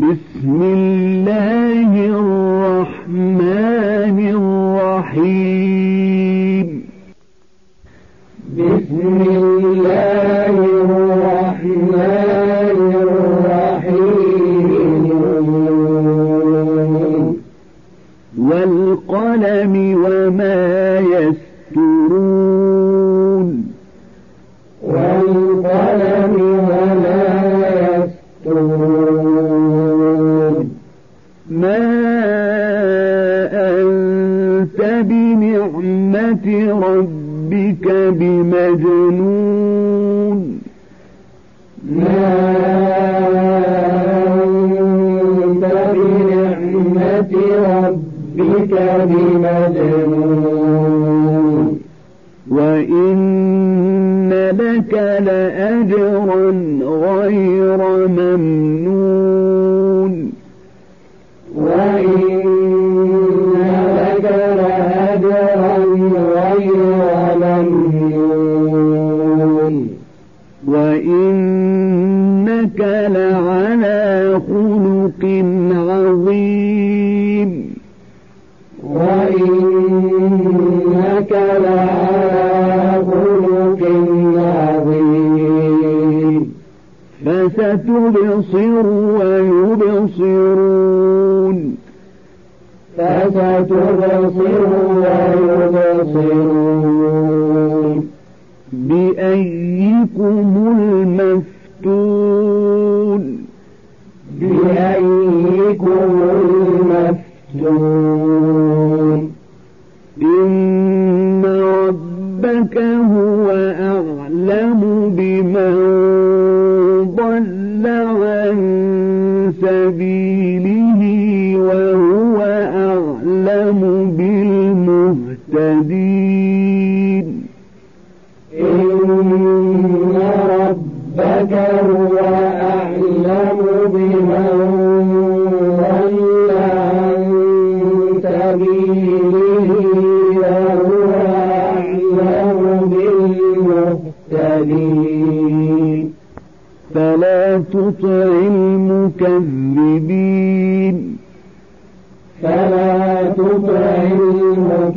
بسم الله ربك بمجنون. ما أنت بنعمة ربك بمجنون. وإن لك لأجرا غير ممنون.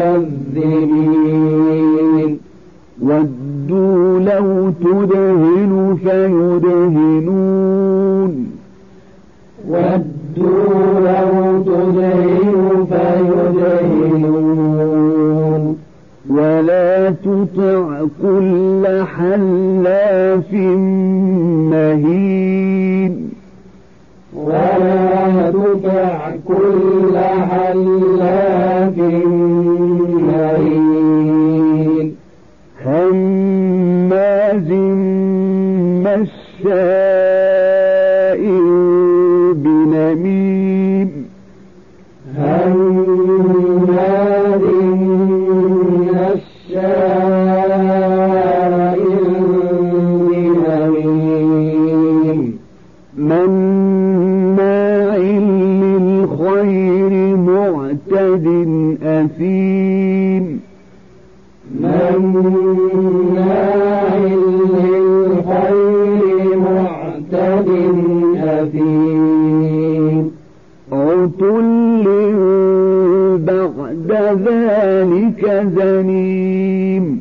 مكذبين ودوا لو تدهن فيدهنون. ودوا لو تدهن فيدهنون. ولا تطع كل حلاف مهين. ولا تطع كل حلاف بنميم. هل زنيم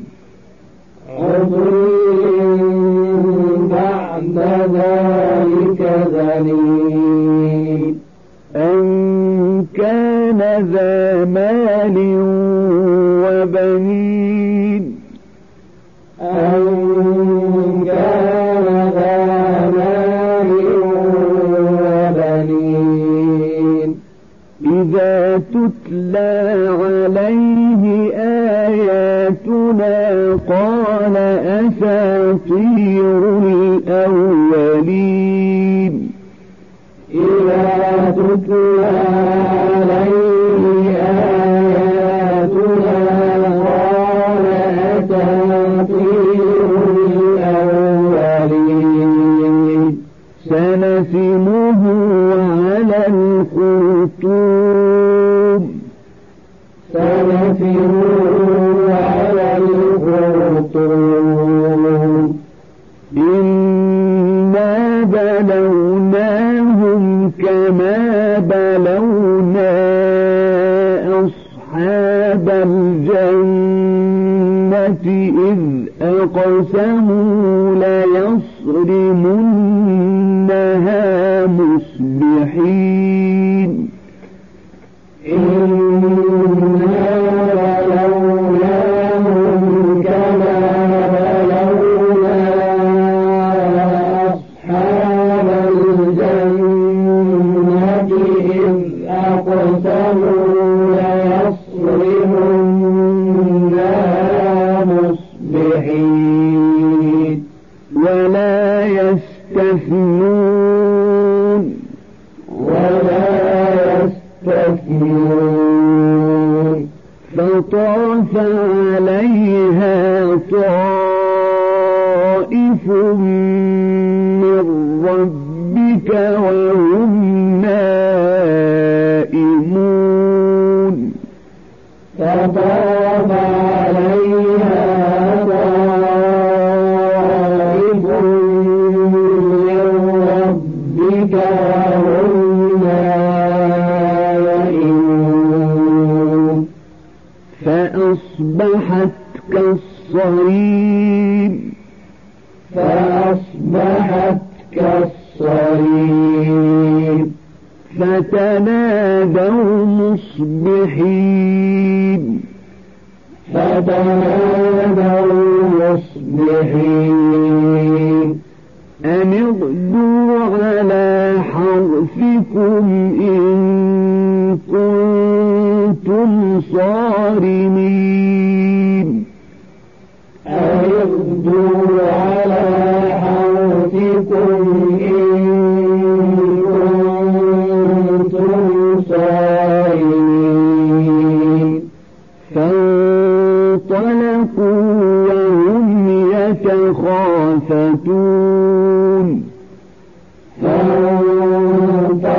عليها طائف من ربك وهم نائمون. كالصريم فأصبحت كالصريم. فتنادوا مصبحين. فتنادوا مصبحين. أن اغدوا على حرثكم إن كنتم صارمين. يسخطون فانطلق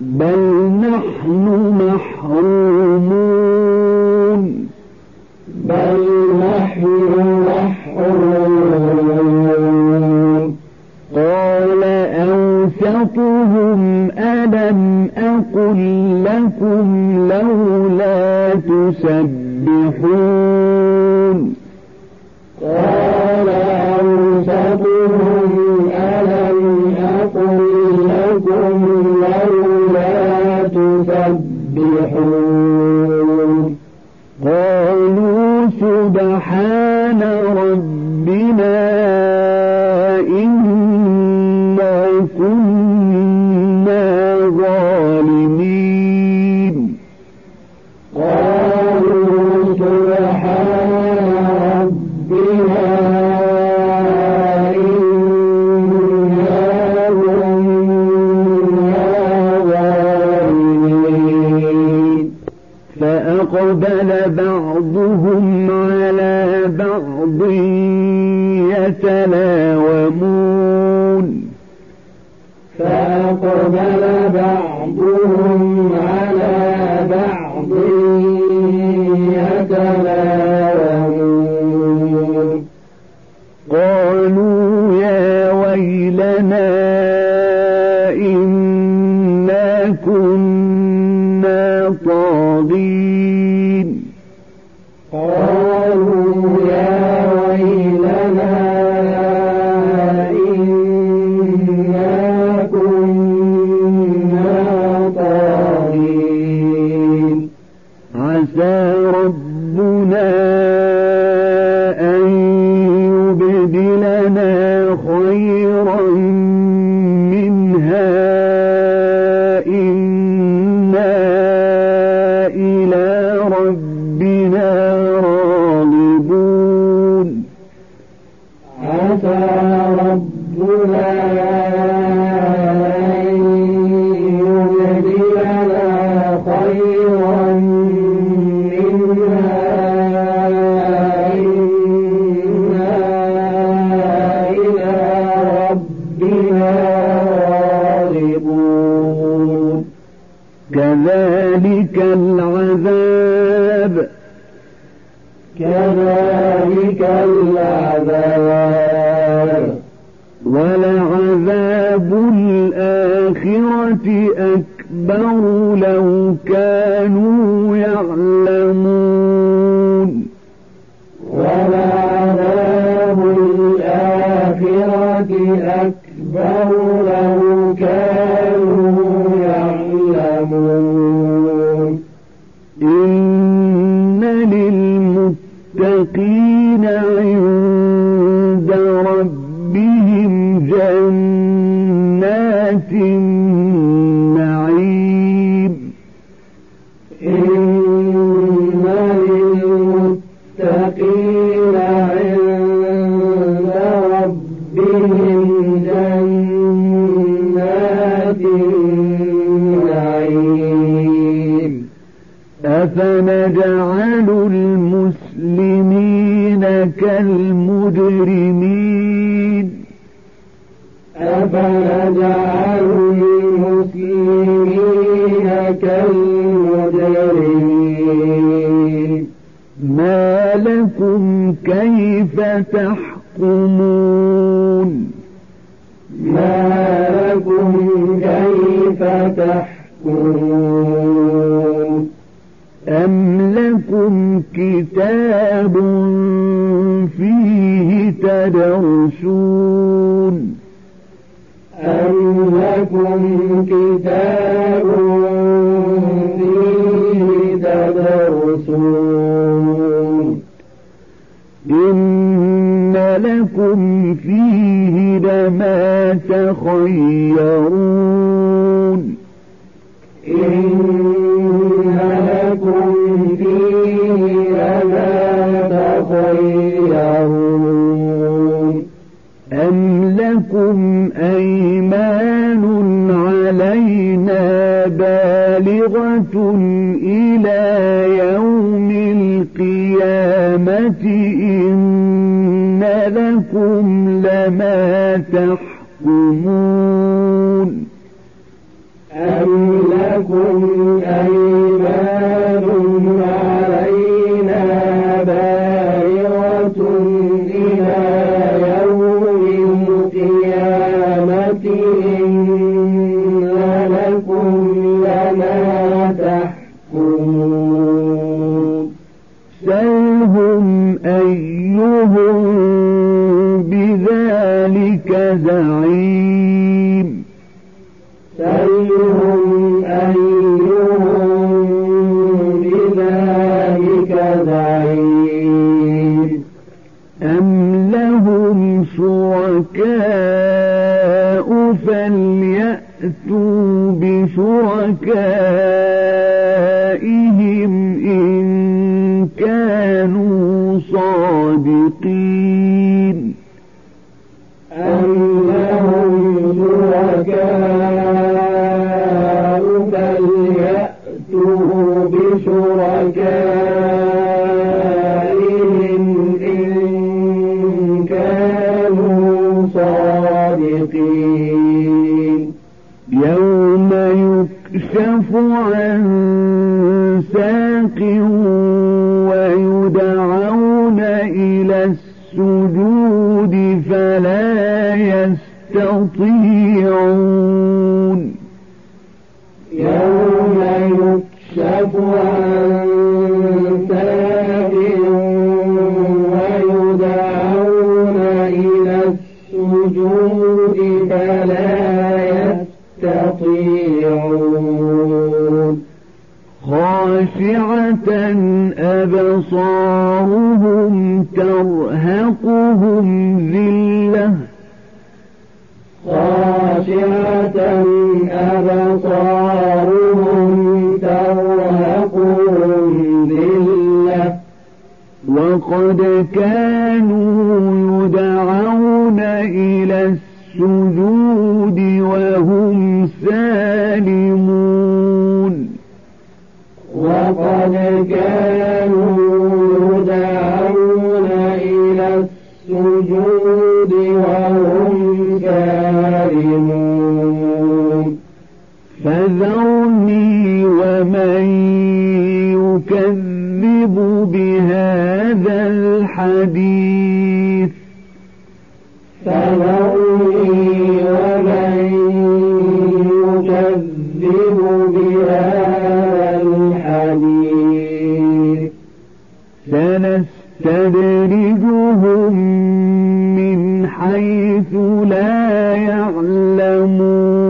بل نحن محرومون. بل نحن محرومون. قال أوسطهم ألم أقل لكم لولا تسبحون. سبحان رب الإسلام لا الْعَالَمِينَ الخلود وهم سالمون. وقد كانوا يدعون إلى السجود وهم كارمون فذرني ومن يكذب بهذا الحديث. فذرني تدرجهم من حيث لا يعلمون.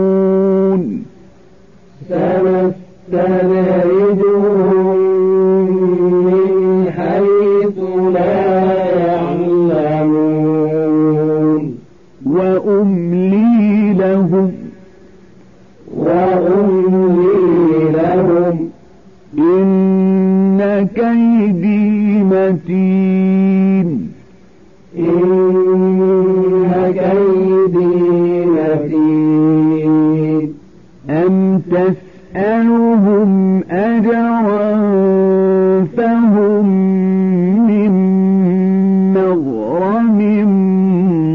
تسألهم أجرا فهم من مغرم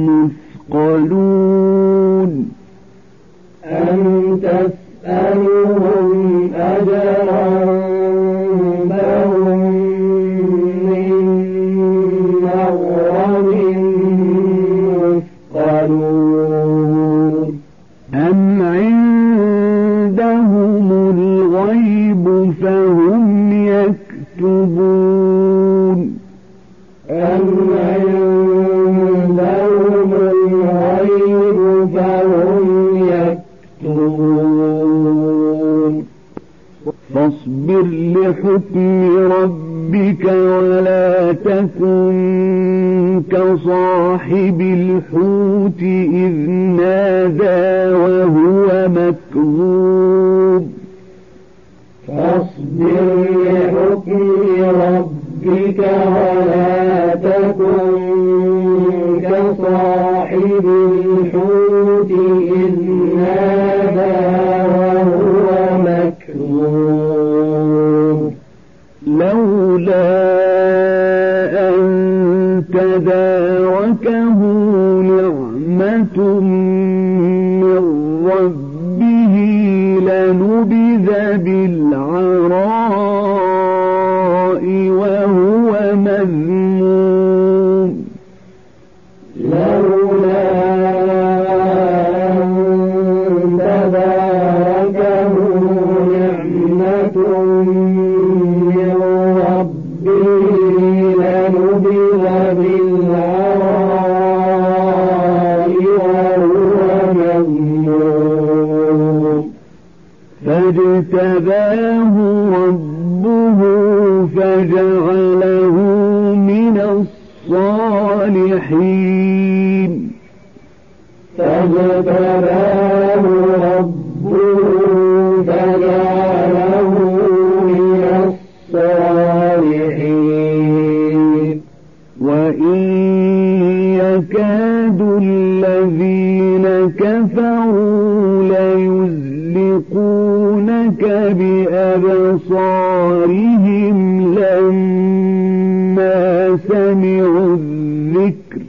مثقلون لولا أن تداركه نعمة فاجتباه ربه فجعله من الصالحين فاجتباه ربه فجعله من الصالحين وإن يكاد الذين كفروا يلقونك بأبصارهم لما سمعوا الذكر.